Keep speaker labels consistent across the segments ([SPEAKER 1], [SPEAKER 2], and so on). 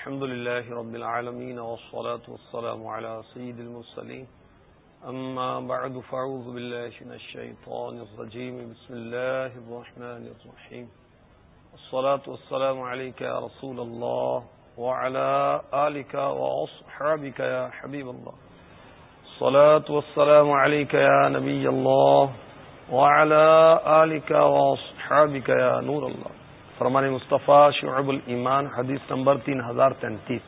[SPEAKER 1] الحمد لله رب العالمين والصلاة والسلام على سيد المرسلين. أما بعد، فأعوذ بالله من الشيطان الرجيم. بسم الله الرحمن الرحيم. الصلاة والسلام عليك يا رسول الله وعلى آلك وأصحابك يا حبيب الله. الصلاة والسلام عليك يا نبي الله وعلى آلك وأصحابك يا نور الله. فرمان مصطفیٰ شعب الایمان، حدیث نمبر تین ہزار تینتیس۔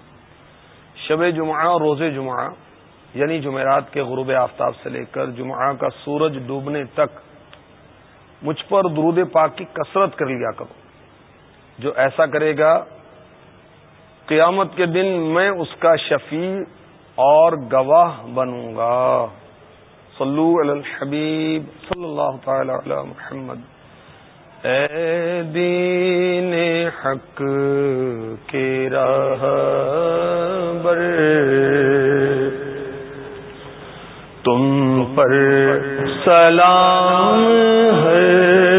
[SPEAKER 1] شب جمعہ، روز جمعہ یعنی جمعرات کے غروب آفتاب سے لے کر جمعہ کا سورج ڈوبنے تک، مجھ پر درود پاک کی کثرت کر لیا کرو۔ جو ایسا کرے گا، قیامت کے دن میں اس کا شفیع اور گواہ بنوں گا۔ صلو علی الحبیب صلی اللہ تعالی علی محمد۔ اے دین حق کی راہ بر تم پر سلام ہے۔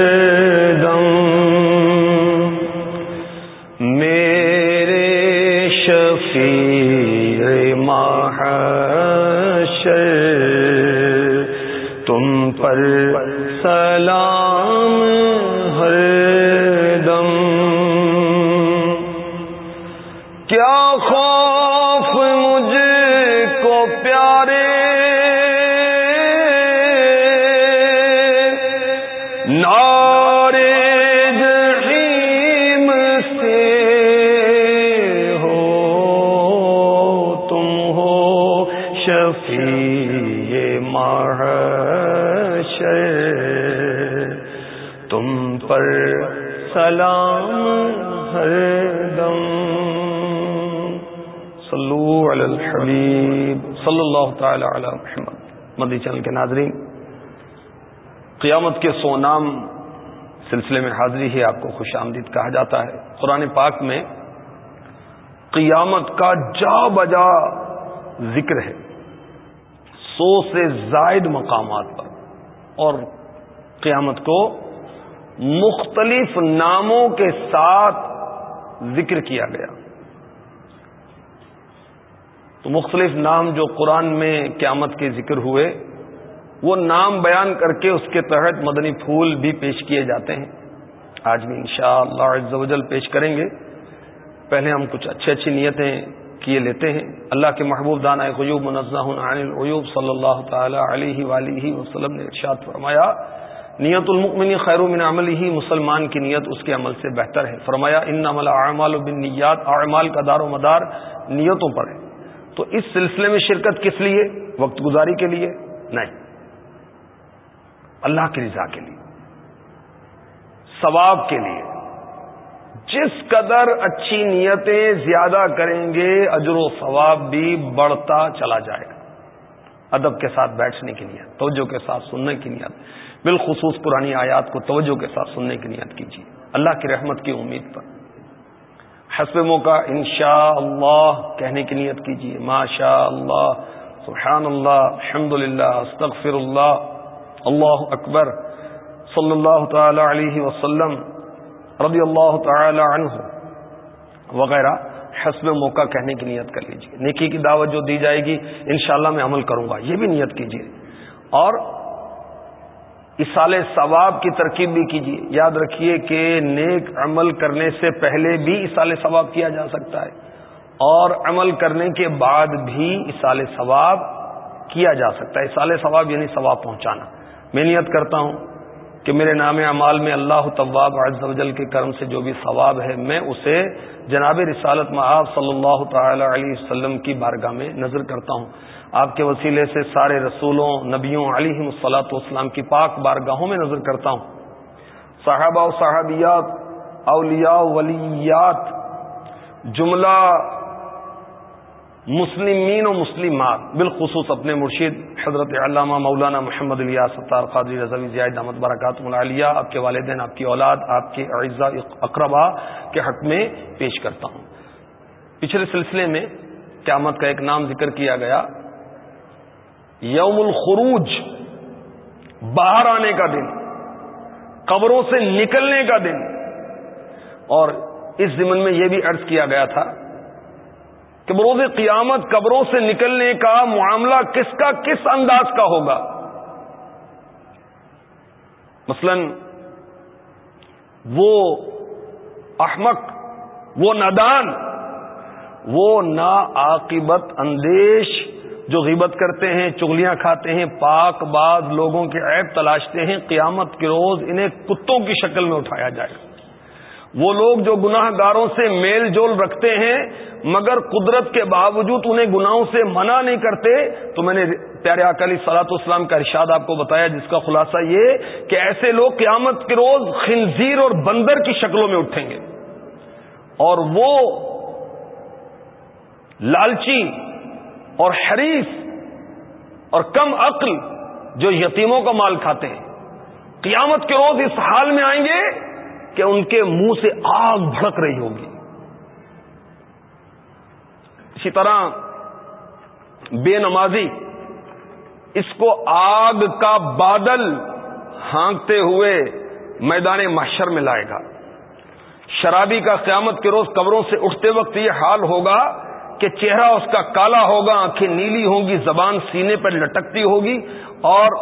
[SPEAKER 1] سلام ہر دم صلو علی الحبیب صلی اللہ تعالی علی محمد مدی چینل کے ناظرین قیامت کے سو نام سلسلے میں حاضری ہی آپ کو خوش آمدید کہا جاتا ہے۔ قرآن پاک میں قیامت کا جا بجا ذکر ہے۔ سو سے زائد مقامات پر۔ اور قیامت کو مختلف ناموں کے ساتھ ذکر کیا گیا۔ تو مختلف نام جو قرآن میں قیامت کے ذکر ہوئے وہ نام بیان کر کے اس کے تحت مدنی پھول بھی پیش کیے جاتے ہیں۔ آج بھی انشاءاللہ شاء اللہ پیش کریں گے۔ پہلے ہم کچھ اچھی اچھی نیتیں کیے لیتے ہیں۔ اللہ کے محبوب دانۂ قیوب منزہ عن العیوب صلی اللہ تعالی علیہ وآلہ وسلم نے ارشاد فرمایا، نیت المکمنی خیر من عمل ہی مسلمان کی نیت اس کے عمل سے بہتر ہے۔ فرمایا ان عمل اعمال بن نیات اعمال کا دار و مدار نیتوں پر ہے۔ تو اس سلسلے میں شرکت کس لیے؟ وقت گزاری کے لیے؟ نہیں۔ اللہ کی رضا کے لیے، ثواب کے لیے۔ جس قدر اچھی نیتیں زیادہ کریں گے، اجر و ثواب بھی بڑھتا چلا جائے گا۔ ادب کے ساتھ بیٹھنے کی نیت، توجہ کے ساتھ سننے کی نیت۔ بالخصوص پرانی آیات کو توجہ کے ساتھ سننے کی نیت کیجیے۔ اللہ کی رحمت کی امید پر۔ حسب موقع انشاء اللہ کہنے کی نیت کیجیے۔ ما شاء اللہ سبحان اللہ الحمد للہ استغفر اللہ اللہ اکبر صلی اللہ تعالی علیہ وسلم رضی اللہ تعالی عنہ وغیرہ، حسب موقع کہنے کی نیت کر لیجیے نیکی کی دعوت جو دی جائے گی، انشاءاللہ میں عمل کروں گا۔ یہ بھی نیت کیجیے اور اسال ثواب کی ترکیب بھی کیجیے یاد رکھیے کہ نیک عمل کرنے سے پہلے بھی اسال ثواب کیا جا سکتا ہے۔ اور عمل کرنے کے بعد بھی اسال ثواب کیا جا سکتا ہے۔ اسال ثواب یعنی ثواب پہنچانا۔ میں نیت کرتا ہوں کہ میرے نام اعمال میں اللہ طواب عز و جل کے کرم سے جو بھی ثواب ہے میں اسے جناب رسالت معاذ صلی اللہ تعالی علیہ وسلم کی بارگاہ میں نظر کرتا ہوں۔ آپ کے وسیلے سے سارے رسولوں، نبیوں علیہ مسلاط والسلام کی پاک بارگاہوں میں نظر کرتا ہوں۔ صحابہ و صحابیات، اولیاء ولیات، جملہ مسلمین و مسلمات، بالخصوص اپنے مرشید حضرت علامہ مولانا محمد الیا ستار قادری رضوی زیاد احمد برکات ملالیہ آپ کے والدین، آپ کی اولاد، آپ کے اعزا اقربا کے حق میں پیش کرتا ہوں۔ پچھلے سلسلے میں قیامت کا ایک نام ذکر کیا گیا یوم الخروج باہر آنے کا دن، قبروں سے نکلنے کا دن۔ اور اس ضمن میں یہ بھی عرض کیا گیا تھا کہ بروز قیامت قبروں سے نکلنے کا معاملہ کس کا کس انداز کا ہوگا؟ مثلا وہ احمق، وہ نادان، وہ نا عاقبت اندیش جو غیبت کرتے ہیں چگلیاں کھاتے ہیں، پاک باز لوگوں کے عیب تلاشتے ہیں، قیامت کے روز انہیں کتوں کی شکل میں اٹھایا جائے گا؟ وہ لوگ جو گناہ گاروں سے میل جول رکھتے ہیں مگر قدرت کے باوجود انہیں گناہوں سے منع نہیں کرتے، تو میں نے پیارے اکالی سلاط اسلام کا ارشاد آپ کو بتایا، جس کا خلاصہ یہ کہ ایسے لوگ قیامت کے روز خنزیر اور بندر کی شکلوں میں اٹھیں گے۔ اور وہ لالچی اور حریف اور کم عقل جو یتیموں کا مال کھاتے ہیں، قیامت کے روز اس حال میں آئیں گے کہ ان کے منہ سے آگ بھڑک رہی ہوگی۔ اسی طرح بے نمازی، اس کو آگ کا بادل ہانکتے ہوئے میدان محشر میں لائے گا۔ شرابی کا قیامت کے روز قبروں سے اٹھتے وقت یہ حال ہوگا کہ چہرہ اس کا کالا ہوگا، آنکھیں نیلی ہوں گی، زبان سینے پر لٹکتی ہوگی اور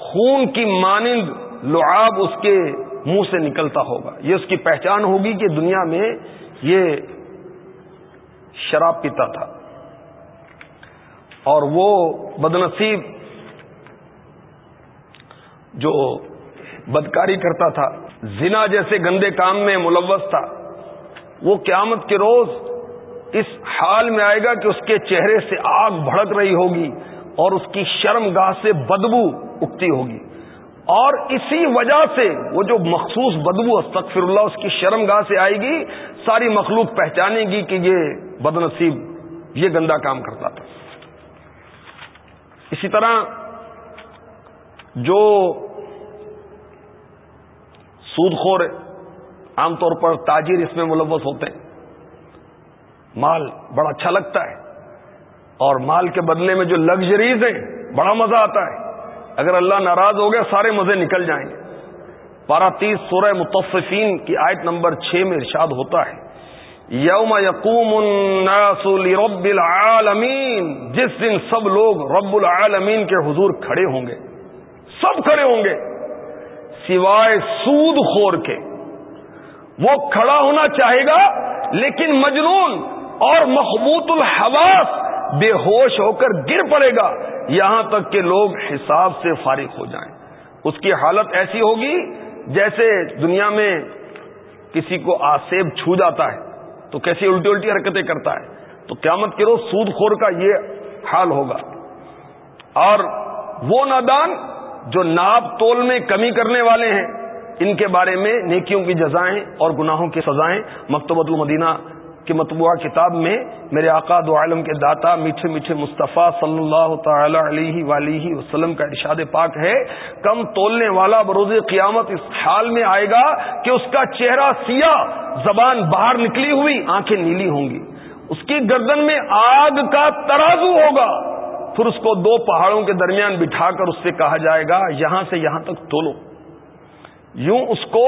[SPEAKER 1] خون کی مانند لعاب اس کے منہ سے نکلتا ہوگا۔ یہ اس کی پہچان ہوگی کہ دنیا میں یہ شراب پیتا تھا۔ اور وہ بدنصیب جو بدکاری کرتا تھا، زنا جیسے گندے کام میں ملوث تھا، وہ قیامت کے روز اس حال میں آئے گا کہ اس کے چہرے سے آگ بھڑک رہی ہوگی اور اس کی شرم گاہ سے بدبو اٹھتی ہوگی۔ اور اسی وجہ سے وہ جو مخصوص بدبو استغفر اللہ اس کی شرم گاہ سے آئے گی، ساری مخلوق پہچانے گی کہ یہ بد نصیب یہ گندا کام کرتا تھا۔ اسی طرح جو سود خور عام طور پر تاجر اس میں ملوث ہوتے ہیں، مال بڑا اچھا لگتا ہے اور مال کے بدلے میں جو لگژریز ہیں، بڑا مزہ آتا ہے۔ اگر اللہ ناراض ہو گیا سارے مزے نکل جائیں گے۔ پارا تیس سورہ متفقین کی آیت نمبر چھ میں ارشاد ہوتا ہے۔ یوم یقوم الناس لرب العالمین، جس دن سب لوگ رب العالمین کے حضور کھڑے ہوں گے۔ سب کھڑے ہوں گے۔ سوائے سود خور کے۔ وہ کھڑا ہونا چاہے گا، لیکن مجنون اور محبوط الحواس بے ہوش ہو کر گر پڑے گا، یہاں تک کہ لوگ حساب سے فارغ ہو جائیں۔ اس کی حالت ایسی ہوگی جیسے دنیا میں کسی کو آسیب چھو جاتا ہے، تو کیسی الٹی الٹی حرکتیں کرتا ہے۔ تو قیامت کے روز سود خور کا یہ حال ہوگا۔ اور وہ نادان جو ناپ تول میں کمی کرنے والے ہیں، ان کے بارے میں نیکیوں کی جزائیں اور گناہوں کی سزائیں مکتوبۃ المدینہ کی مطبوعہ کتاب میں میرے آقا دو عالم کے داتا میٹھے میٹھے مصطفیٰ صلی اللہ تعالی علیہ ولیہ وسلم کا ارشاد پاک ہے۔ کم تولنے والا بروز قیامت اس حال میں آئے گا کہ اس کا چہرہ سیاہ زبان باہر نکلی ہوئی آنکھیں نیلی ہوں گی۔ اس کی گردن میں آگ کا ترازو ہوگا۔ پھر اس کو دو پہاڑوں کے درمیان بٹھا کر اس سے کہا جائے گا، یہاں سے یہاں تک تولو۔ یوں اس کو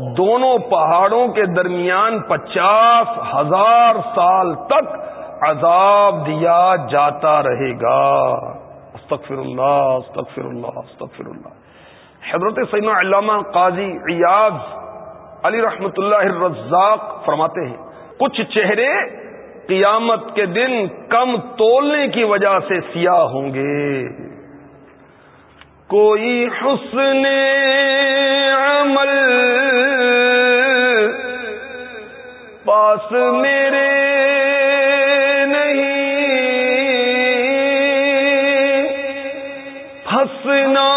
[SPEAKER 1] دونوں پہاڑوں کے درمیان پچاس ہزار سال تک عذاب دیا جاتا رہے گا۔ استغفر اللہ استغفر اللہ استغفر اللہ۔ حضرت سیدنا علامہ قاضی ریاض علی رحمت اللہ الرزاق فرماتے ہیں، کچھ چہرے قیامت کے دن کم تولنے کی وجہ سے سیاہ ہوں گے۔ کوئی حسن عمل پاس میرے نہیں۔ پھنسنا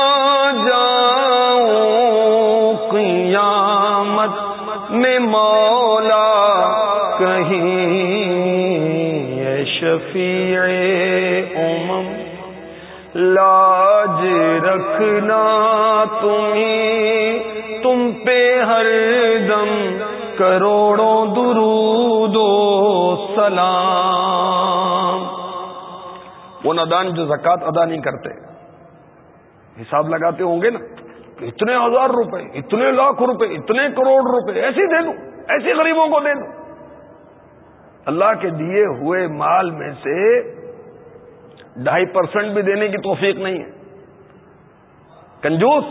[SPEAKER 1] جاؤں قیامت میں مولا کہیں۔ شفیع رکھنا تمہیں، تم پہ ہر دم کروڑوں درود و سلام۔ وہ نادان جو زکوٰۃ ادا نہیں کرتے، حساب لگاتے ہوں گے نا، اتنے ہزار روپے، اتنے لاکھ روپے، اتنے کروڑ روپے، ایسے دے دوں، ایسے غریبوں کو دے دوں۔ اللہ کے دیے ہوئے مال میں سے ڈھائی پرسینٹ بھی دینے کی توفیق نہیں ہے۔ کنجوس،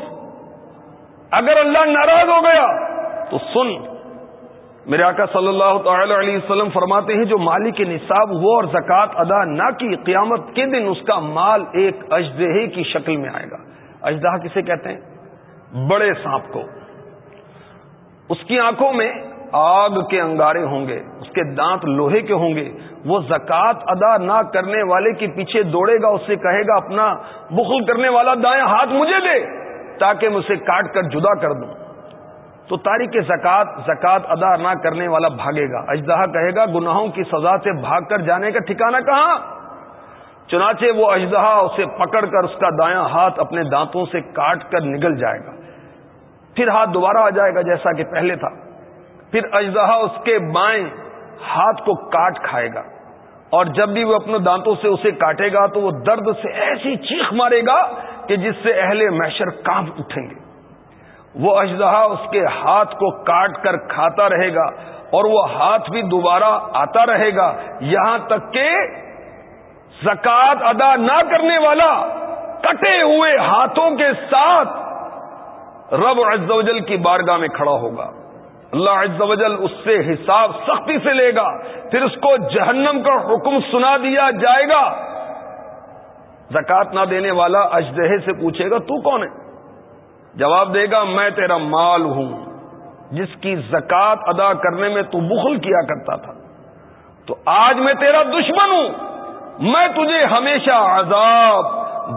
[SPEAKER 1] اگر اللہ ناراض ہو گیا تو سن، میرے آقا صلی اللہ تعالی علیہ وسلم فرماتے ہیں، جو مالی کے نصاب ہوا اور زکوٰۃ ادا نہ کی، قیامت کے دن اس کا مال ایک اجدہے کی شکل میں آئے گا۔ اجدہ کسے کہتے ہیں؟ بڑے سانپ کو۔ اس کی آنکھوں میں آگ کے انگارے ہوں گے، اس کے دانت لوہے کے ہوں گے۔ وہ زکوٰۃ ادا نہ کرنے والے کے پیچھے دوڑے گا اس سے کہے گا، اپنا بخل کرنے والا دائیں ہاتھ مجھے دے تاکہ میں اسے کاٹ کر جدا کر دوں۔ تو تاریخ زکات زکات ادا نہ کرنے والا بھاگے گا۔ اجدہ کہے گا، گناہوں کی سزا سے بھاگ کر جانے کا ٹھکانا کہاں؟ چنانچہ وہ اجدہ اسے پکڑ کر اس کا دایاں ہاتھ اپنے دانتوں سے کاٹ کر نگل جائے گا۔ پھر ہاتھ دوبارہ آ جائے گا جیسا کہ پہلے تھا۔ پھر اجدہ اس کے بائیں ہاتھ کو کاٹ کھائے گا۔ اور جب بھی وہ اپنے دانتوں سے اسے کاٹے گا تو وہ درد سے ایسی چیخ مارے گا کہ جس سے اہل محشر کام اٹھیں گے۔ وہ اجدہ اس کے ہاتھ کو کاٹ کر کھاتا رہے گا اور وہ ہاتھ بھی دوبارہ آتا رہے گا۔ یہاں تک کہ زکات ادا نہ کرنے والا کٹے ہوئے ہاتھوں کے ساتھ رب عز و جل کی بارگاہ میں کھڑا ہوگا۔ اللہ عز و جل اس سے حساب سختی سے لے گا، پھر اس کو جہنم کا حکم سنا دیا جائے گا۔ زکات نہ دینے والا اجدہ سے پوچھے گا، تو کون ہے؟ جواب دے گا، میں تیرا مال ہوں۔ جس کی زکات ادا کرنے میں تو بخل کیا کرتا تھا۔ تو آج میں تیرا دشمن ہوں۔ میں تجھے ہمیشہ عذاب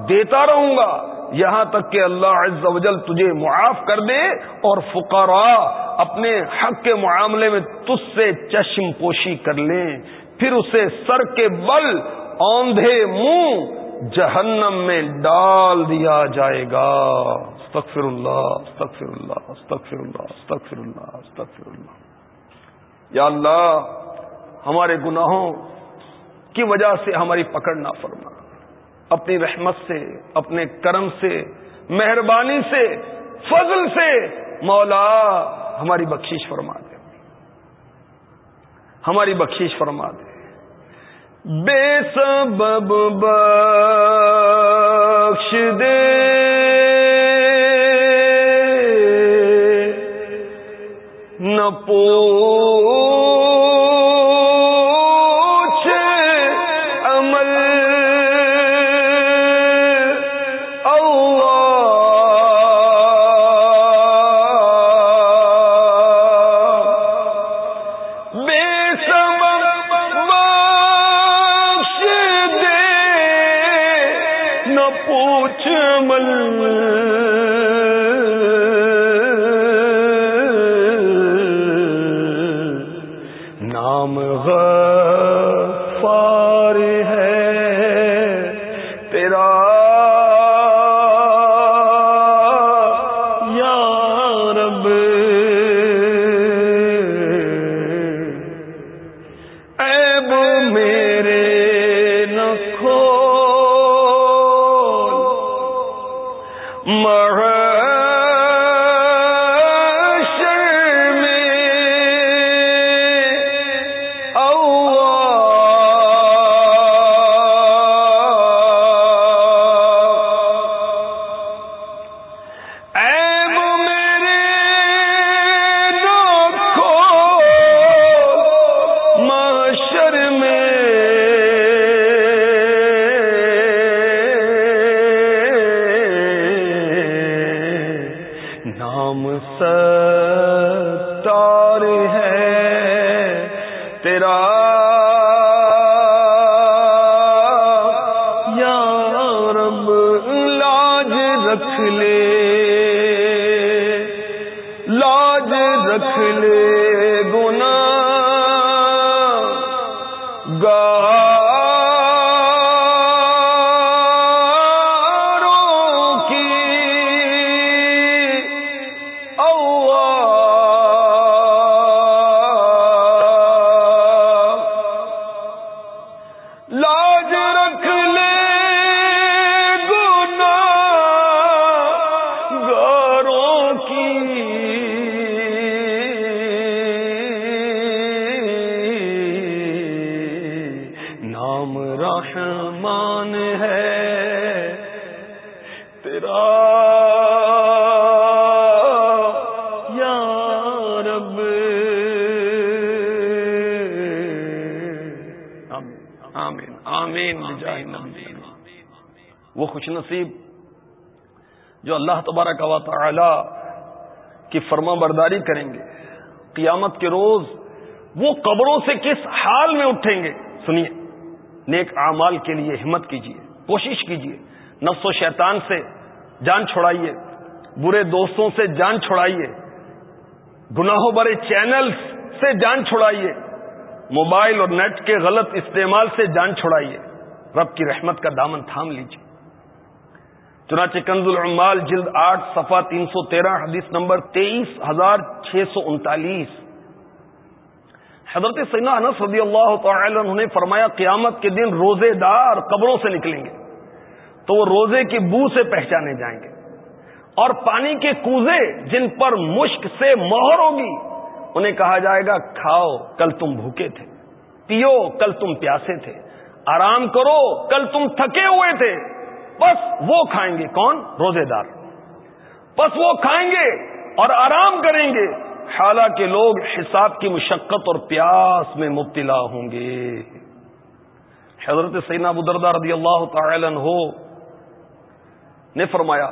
[SPEAKER 1] دیتا رہوں گا۔ یہاں تک کہ اللہ عز و جل تجھے معاف کر دے اور فقراء اپنے حق کے معاملے میں تج سے چشم پوشی کر لیں۔ پھر اسے سر کے بل اوندھے منہ جہنم میں ڈال دیا جائے گا۔ استغفر اللہ استغفر اللہ استغفر اللہ استغفر اللہ استغفر اللہ۔ یا اللہ، ہمارے گناہوں کی وجہ سے ہماری پکڑ نہ فرما اپنی رحمت سے، اپنے کرم سے، مہربانی سے، فضل سے مولا ہماری بخشش فرما دے۔ ہماری بخشش فرما دے۔ بے سبب بخش دے۔ نہ نام ہے اللہ تبارک و تعالی کی فرما برداری کریں گے۔ قیامت کے روز وہ قبروں سے کس حال میں اٹھیں گے؟ سنیے، نیک اعمال کے لیے ہمت کیجیے، کوشش کیجیے، نفس و شیطان سے جان چھڑائیے، برے دوستوں سے جان چھڑائیے، گناہوں برے چینل سے جان چھڑائیے، موبائل اور نیٹ کے غلط استعمال سے جان چھڑائیے۔ رب کی رحمت کا دامن تھام لیجیے۔ چنانچہ کنز العمال جلد آٹھ صفا تین سو تیرہ، حدیث نمبر تیئیس ہزار چھ سو انتالیس۔ حضرت سینا انس رضی اللہ تعالی انہوں نے فرمایا، قیامت کے دن روزے دار قبروں سے نکلیں گے۔ تو وہ روزے کی بو سے پہچانے جائیں گے۔ اور پانی کے کوزے جن پر مشک سے مہر ہوگی، انہیں کہا جائے گا، کھاؤ، کل تم بھوکے تھے۔ پیو، کل تم پیاسے تھے۔ آرام کرو، کل تم تھکے ہوئے تھے۔ بس وہ کھائیں گے کون؟ روزے دار بس وہ کھائیں گے اور آرام کریں گے۔ حالانکہ لوگ حساب کی مشقت اور پیاس میں مبتلا ہوں گے۔ حضرت سینا بدردار رضی اللہ تعالی ہو نے فرمایا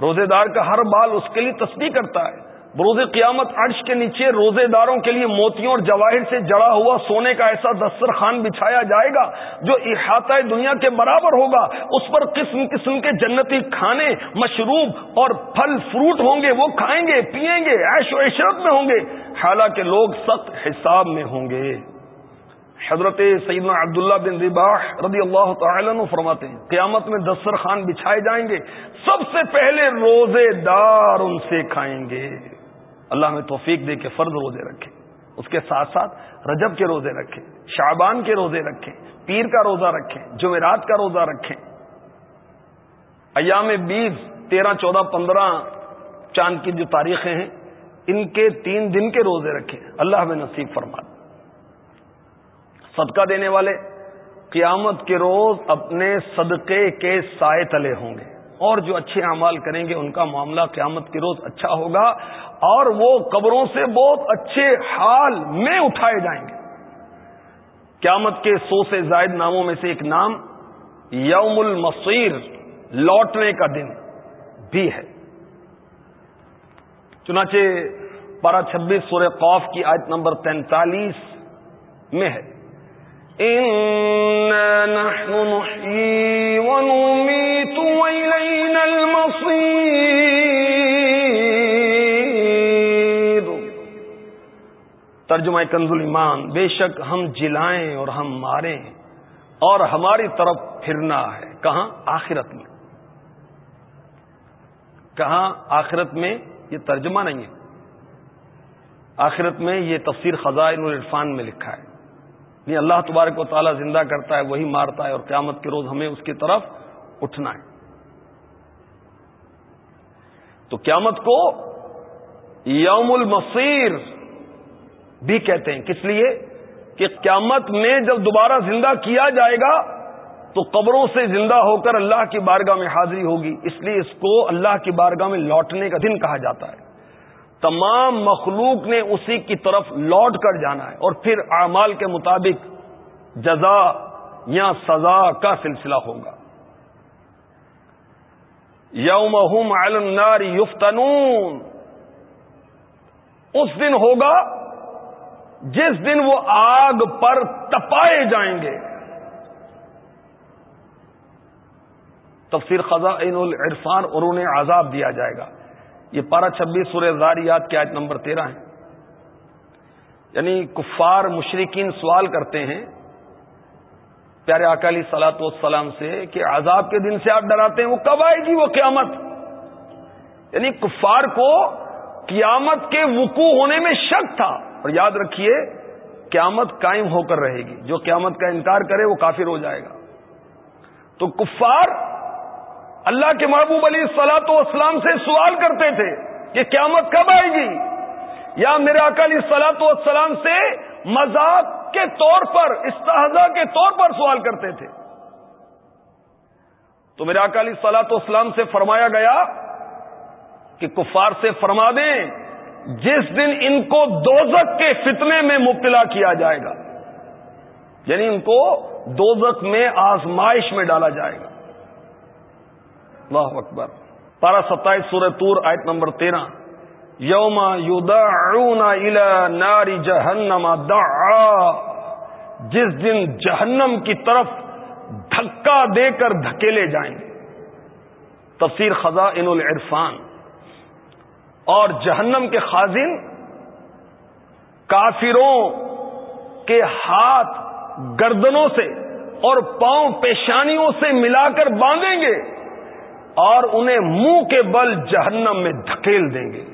[SPEAKER 1] روزے دار کا ہر بال اس کے لیے تصدیق کرتا ہے۔ بروز قیامت عرش کے نیچے روزے داروں کے لیے موتیوں اور جواہر سے جڑا ہوا سونے کا ایسا دسترخوان بچھایا جائے گا جو احاطہ دنیا کے برابر ہوگا۔ اس پر قسم قسم کے جنتی کھانے، مشروب اور پھل فروٹ ہوں گے، وہ کھائیں گے پیئیں گے، عیش و عشرت میں ہوں گے۔ حالانکہ لوگ سخت حساب میں ہوں گے۔ حضرت سیدنا عبداللہ بن رباح رضی اللہ تعالیٰ عنہ فرماتے ہیں، قیامت میں دسترخوان بچھائے جائیں گے۔ سب سے پہلے روزے دار ان سے کھائیں گے۔ اللہ میں توفیق دے کے فرض روزے رکھے، اس کے ساتھ ساتھ رجب کے روزے رکھے، شعبان کے روزے رکھے، پیر کا روزہ رکھیں جمعرات کا روزہ رکھیں ایام بیس تیرہ، چودہ، پندرہ چاند کی جو تاریخیں ہیں، ان کے تین دن کے روزے رکھیں اللہ میں نصیب فرما صدقہ دینے والے قیامت کے روز اپنے صدقے کے سائے تلے ہوں گے۔ اور جو اچھے اعمال کریں گے، ان کا معاملہ قیامت کے روز اچھا ہوگا۔ اور وہ قبروں سے بہت اچھے حال میں اٹھائے جائیں گے۔ قیامت کے سو سے زائد ناموں میں سے ایک نام یوم المصیر لوٹنے کا دن بھی ہے۔ چنانچہ پارا چھبیس سورہ قوف کی آیت نمبر تینتالیس میں ہے۔ ترجمہ کنز ایمان بے شک ہم جلائیں اور ہم ماریں اور ہماری طرف پھرنا ہے۔ کہاں؟ آخرت میں۔ کہاں؟ آخرت میں یہ ترجمہ نہیں ہے۔ آخرت میں یہ تفسیر خزائن العرفان میں لکھا ہے۔ یہ اللہ تبارک و تعالیٰ زندہ کرتا ہے، وہی مارتا ہے اور قیامت کے روز ہمیں اس کی طرف اٹھنا ہے۔ تو قیامت کو یوم المصیر بھی کہتے ہیں کس لیے کہ قیامت میں جب دوبارہ زندہ کیا جائے گا تو قبروں سے زندہ ہو کر اللہ کی بارگاہ میں حاضری ہوگی اس لیے اس کو اللہ کی بارگاہ میں لوٹنے کا دن کہا جاتا ہے تمام مخلوق نے اسی کی طرف لوٹ کر جانا ہے اور پھر اعمال کے مطابق جزا یا سزا کا سلسلہ ہوگا یوم النار یفتنون۔ اس دن ہوگا جس دن وہ آگ پر تپائے جائیں گے۔ تفسیر خزاں العرفان اور انہیں عذاب دیا جائے گا۔ یہ پارہ چھبیس سورہ زاریات کی آیت نمبر تیرہ ہے۔ یعنی کفار مشرقین سوال کرتے ہیں، پیارے اکالی سلاط والسلام سے، کہ عذاب کے دن سے آپ ڈراتے ہیں، وہ کب آئے گی وہ قیامت؟ یعنی کفار کو قیامت کے وقوع ہونے میں شک تھا۔ اور یاد رکھیے قیامت قائم ہو کر رہے گی جو قیامت کا انکار کرے وہ کافر ہو جائے گا تو کفار اللہ کے محبوب علی سلاط و اسلام سے سوال کرتے تھے کہ قیامت کب آئے گی؟ یا میرے اکالی سلاط و اسلام سے مذاق کے طور پر استحضا کے طور پر سوال کرتے تھے۔ تو میرے اکالی سلاط اسلام سے فرمایا گیا کہ کفار سے فرما دیں جس دن ان کو دوزک کے فتنے میں مبتلا کیا جائے گا یعنی ان کو دوزک میں آزمائش میں ڈالا جائے گا۔ اللہ اکبر۔ پارا ستائیس سورہ تور آیت نمبر تیرہ۔ یوم الى ناری جہنم دعا۔ جس دن جہنم کی طرف دھکا دے کر دھکیلے جائیں گے۔ تفسیر خزاں العرفان۔ اور جہنم کے خازن کافروں کے ہاتھ گردنوں سے اور پاؤں پیشانیوں سے ملا کر باندھیں گے اور انہیں منہ کے بل جہنم میں دھکیل دیں گے۔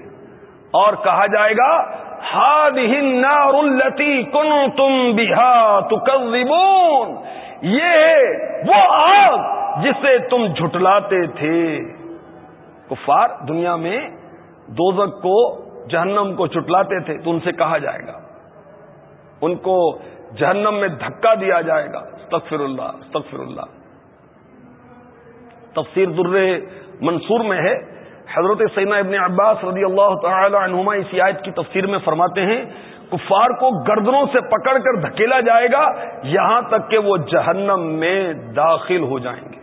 [SPEAKER 1] اور کہا جائے گا ہاد ہنار التی کن تم بہا تو یہ وہ آگ جسے تم جھٹلاتے تھے۔ کفار دنیا میں دوزک کو جہنم کو چٹلاتے تھے تو ان سے کہا جائے گا۔ ان کو جہنم میں دھکا دیا جائے گا۔ استغفر اللہ استغفر اللہ۔ تفسیر در منصور میں ہے۔ حضرت سینا ابن عباس رضی اللہ تعالی عنہما اس آیت کی تفسیر میں فرماتے ہیں، کفار کو گردنوں سے پکڑ کر دھکیلا جائے گا، یہاں تک کہ وہ جہنم میں داخل ہو جائیں گے۔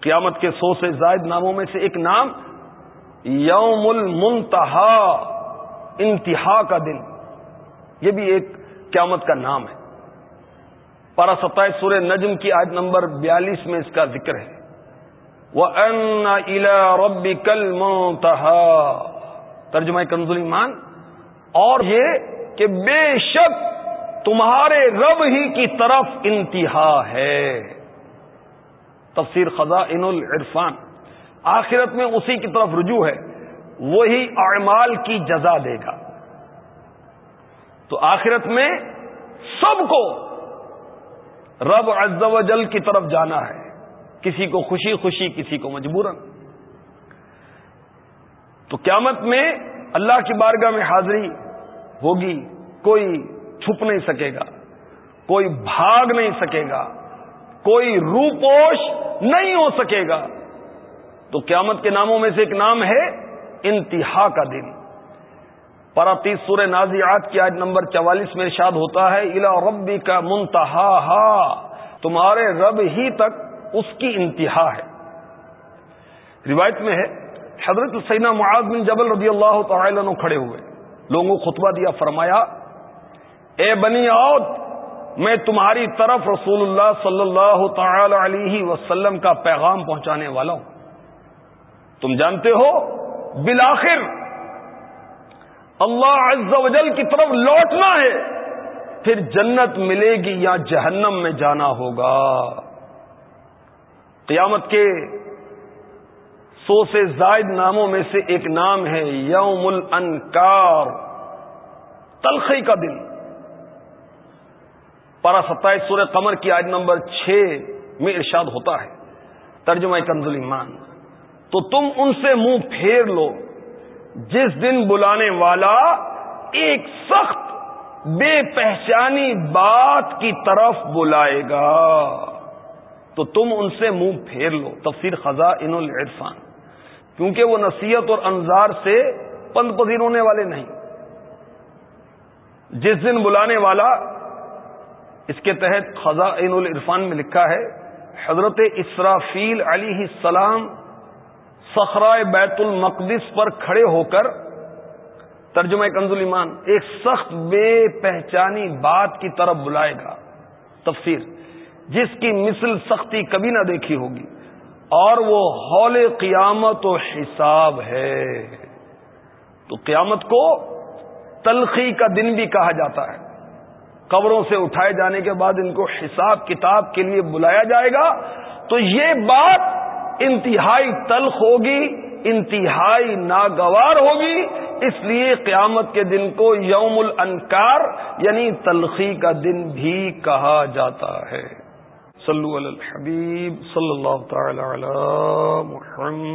[SPEAKER 1] قیامت کے سو سے زائد ناموں میں سے ایک نام یوم المنتہا انتہا کا دن۔ یہ بھی ایک قیامت کا نام ہے۔ پارا ستائیس سورہ نجم کی آج نمبر بیالیس میں اس کا ذکر ہے۔ ان ربی کل ترجمہ کنزل ایمان۔ اور یہ کہ بے شک تمہارے رب ہی کی طرف انتہا ہے۔ تفسیر خزا العرفان۔ آخرت میں اسی کی طرف رجوع ہے، وہی اعمال کی جزا دے گا۔ تو آخرت میں سب کو رب عز و جل کی طرف جانا ہے، کسی کو خوشی خوشی، کسی کو مجبورن تو قیامت میں اللہ کی بارگاہ میں حاضری ہوگی، کوئی چھپ نہیں سکے گا، کوئی بھاگ نہیں سکے گا، کوئی روپوش نہیں ہو سکے گا۔ تو قیامت کے ناموں میں سے ایک نام ہے انتہا کا دن۔ پارا تیس سورہ نازیات کی آج نمبر چوالیس میں ارشاد ہوتا ہے الا ربی کا منتہا تمہارے رب ہی تک اس کی انتہا ہے۔ روایت میں ہے، حضرت سینا معاذ بن جبل رضی اللہ تعالی عنہ کھڑے ہوئے۔ لوگوں کو خطبہ دیا، فرمایا، اے بنی عود، میں تمہاری طرف رسول اللہ صلی اللہ تعالی علیہ وسلم کا پیغام پہنچانے والا ہوں۔ تم جانتے ہو؟ بالآخر اللہ عز و جل کی طرف لوٹنا ہے، پھر جنت ملے گی یا جہنم میں جانا ہوگا۔ قیامت کے سو سے زائد ناموں میں سے ایک نام ہے یوم الانکار تلخی کا دن۔ پارا ستائیس سورہ قمر کی آج نمبر چھ میں ارشاد ہوتا ہے، ترجمہ کنزل ایمان تو تم ان سے منہ پھیر لو۔ جس دن بلانے والا ایک سخت بے پہچانی بات کی طرف بلائے گا۔ تو تم ان سے منہ پھیر لو۔ تفسیر خزاں ان العرفان۔ کیونکہ وہ نصیحت اور انظار سے پند پذیر ہونے والے نہیں۔ جس دن بلانے والا اس کے تحت خزاں ان العرفان میں لکھا ہے، حضرت اسرافیل علی السلام سخرائے بیت المقدس پر کھڑے ہو کر ترجمہ کنزل ایمان ایک سخت بے پہچانی بات کی طرف بلائے گا۔ تفسیر۔ جس کی مثل سختی کبھی نہ دیکھی ہوگی۔ اور وہ ہول قیامت و حساب ہے۔ تو قیامت کو تلخی کا دن بھی کہا جاتا ہے۔ قبروں سے اٹھائے جانے کے بعد ان کو حساب کتاب کے لیے بلایا جائے گا۔ تو یہ بات انتہائی تلخ ہوگی، انتہائی ناگوار ہوگی، اس لیے قیامت کے دن کو یوم الانکار یعنی تلخی کا دن بھی کہا جاتا ہے۔ صلو علی الحبیب، صلی اللہ تعالی علی محمد۔